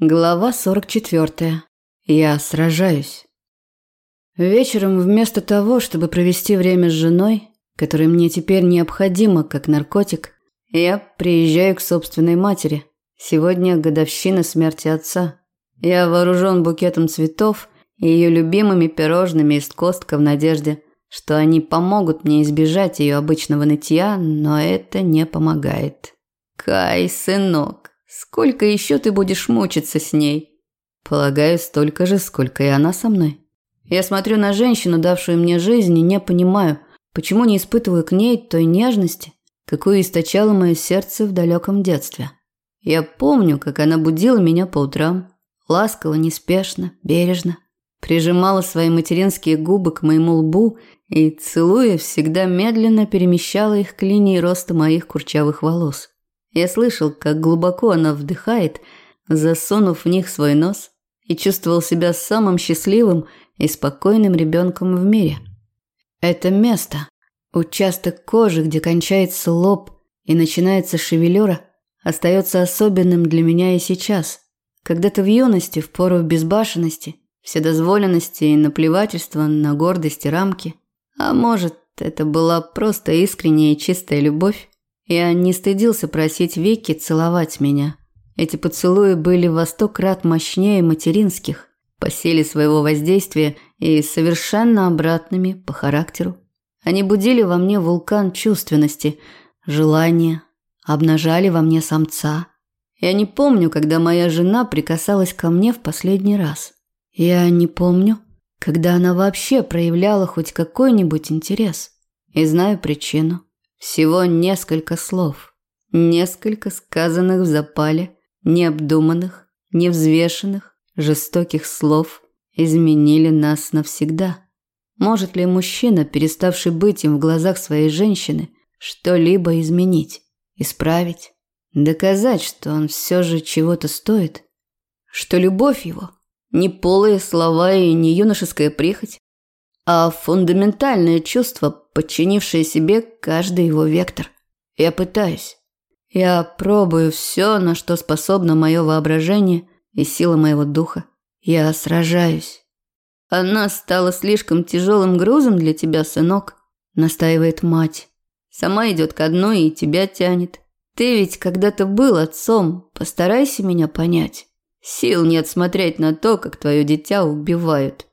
Глава 44. Я сражаюсь. Вечером вместо того, чтобы провести время с женой, которая мне теперь необходима как наркотик, я приезжаю к собственной матери. Сегодня годовщина смерти отца. Я вооружен букетом цветов и ее любимыми пирожными из костка в надежде, что они помогут мне избежать ее обычного нытья, но это не помогает. Кай, сынок, Сколько еще ты будешь мучиться с ней? Полагаю, столько же, сколько и она со мной. Я смотрю на женщину, давшую мне жизнь, и не понимаю, почему не испытываю к ней той нежности, какую источало мое сердце в далеком детстве. Я помню, как она будила меня по утрам, ласково, неспешно, бережно, прижимала свои материнские губы к моему лбу и, целуя, всегда медленно перемещала их к линии роста моих курчавых волос. Я слышал, как глубоко она вдыхает, засунув в них свой нос, и чувствовал себя самым счастливым и спокойным ребенком в мире. Это место, участок кожи, где кончается лоб и начинается шевелюра, остается особенным для меня и сейчас. Когда-то в юности, в пору безбашенности, вседозволенности и наплевательства на гордость и рамки, а может, это была просто искренняя и чистая любовь, я не стыдился просить Вики целовать меня. Эти поцелуи были во сто крат мощнее материнских, по силе своего воздействия и совершенно обратными по характеру. Они будили во мне вулкан чувственности, желания, обнажали во мне самца. Я не помню, когда моя жена прикасалась ко мне в последний раз. Я не помню, когда она вообще проявляла хоть какой-нибудь интерес. И знаю причину. Всего несколько слов, несколько сказанных в запале, необдуманных, невзвешенных, жестоких слов изменили нас навсегда. Может ли мужчина, переставший быть им в глазах своей женщины, что-либо изменить, исправить, доказать, что он все же чего-то стоит? Что любовь его – не полые слова и не юношеская прихоть, а фундаментальное чувство, подчинившее себе каждый его вектор. Я пытаюсь. Я пробую все, на что способно мое воображение и сила моего духа. Я сражаюсь. Она стала слишком тяжелым грузом для тебя, сынок, настаивает мать. Сама идет ко дну и тебя тянет. Ты ведь когда-то был отцом, постарайся меня понять. Сил нет смотреть на то, как твое дитя убивают.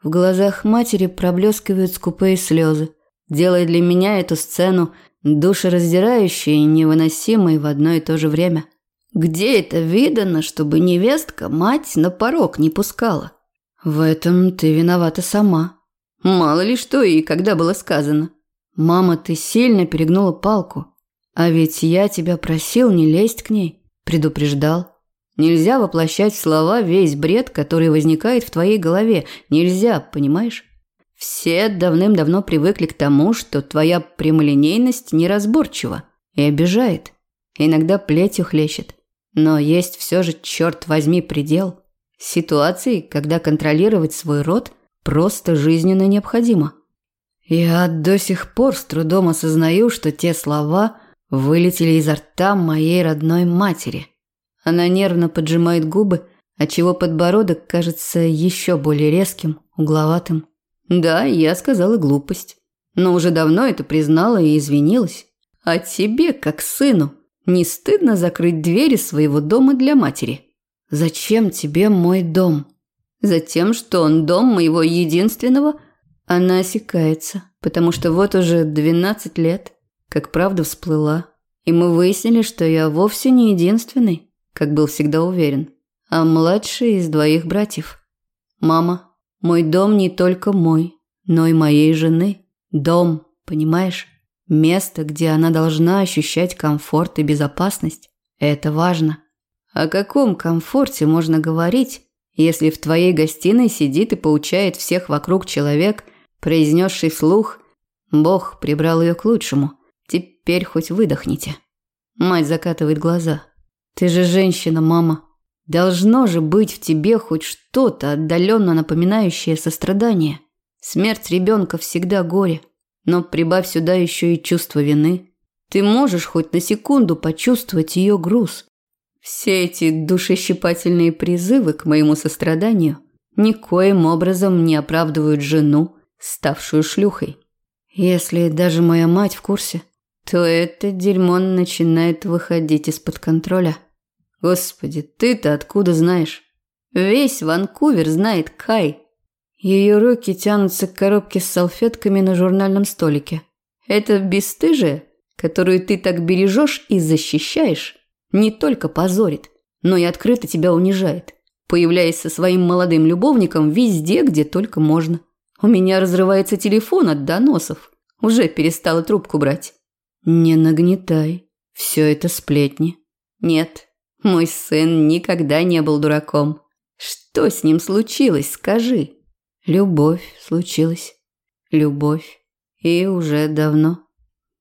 В глазах матери проблескивают скупые слезы, делая для меня эту сцену душераздирающей и невыносимой в одно и то же время. Где это видано, чтобы невестка мать на порог не пускала? В этом ты виновата сама. Мало ли что и когда было сказано. Мама, ты сильно перегнула палку. А ведь я тебя просил не лезть к ней, предупреждал. Нельзя воплощать в слова весь бред, который возникает в твоей голове. Нельзя, понимаешь? Все давным-давно привыкли к тому, что твоя прямолинейность неразборчива и обижает. Иногда плетью хлещет. Но есть все же, черт возьми, предел. Ситуации, когда контролировать свой род просто жизненно необходимо. Я до сих пор с трудом осознаю, что те слова вылетели изо рта моей родной матери – она нервно поджимает губы, отчего подбородок кажется еще более резким, угловатым. Да, я сказала глупость. Но уже давно это признала и извинилась. А тебе, как сыну, не стыдно закрыть двери своего дома для матери? Зачем тебе мой дом? Затем, что он дом моего единственного... Она осекается, потому что вот уже 12 лет, как правда всплыла. И мы выяснили, что я вовсе не единственный как был всегда уверен, а младший из двоих братьев. Мама, мой дом не только мой, но и моей жены. Дом, понимаешь? Место, где она должна ощущать комфорт и безопасность. Это важно. О каком комфорте можно говорить, если в твоей гостиной сидит и поучает всех вокруг человек, произнесший вслух «Бог прибрал ее к лучшему, теперь хоть выдохните». Мать закатывает глаза. Ты же женщина, мама. Должно же быть в тебе хоть что-то отдаленно напоминающее сострадание. Смерть ребенка всегда горе, но прибавь сюда еще и чувство вины. Ты можешь хоть на секунду почувствовать ее груз. Все эти душещипательные призывы к моему состраданию никоим образом не оправдывают жену, ставшую шлюхой. Если даже моя мать в курсе, то это дерьмо начинает выходить из-под контроля. Господи, ты-то откуда знаешь? Весь Ванкувер знает Кай. Ее руки тянутся к коробке с салфетками на журнальном столике. Это бесстыжие, которую ты так бережешь и защищаешь, не только позорит, но и открыто тебя унижает, появляясь со своим молодым любовником везде, где только можно. У меня разрывается телефон от доносов. Уже перестала трубку брать. Не нагнетай. Все это сплетни. Нет, мой сын никогда не был дураком. Что с ним случилось, скажи? Любовь случилась. Любовь. И уже давно.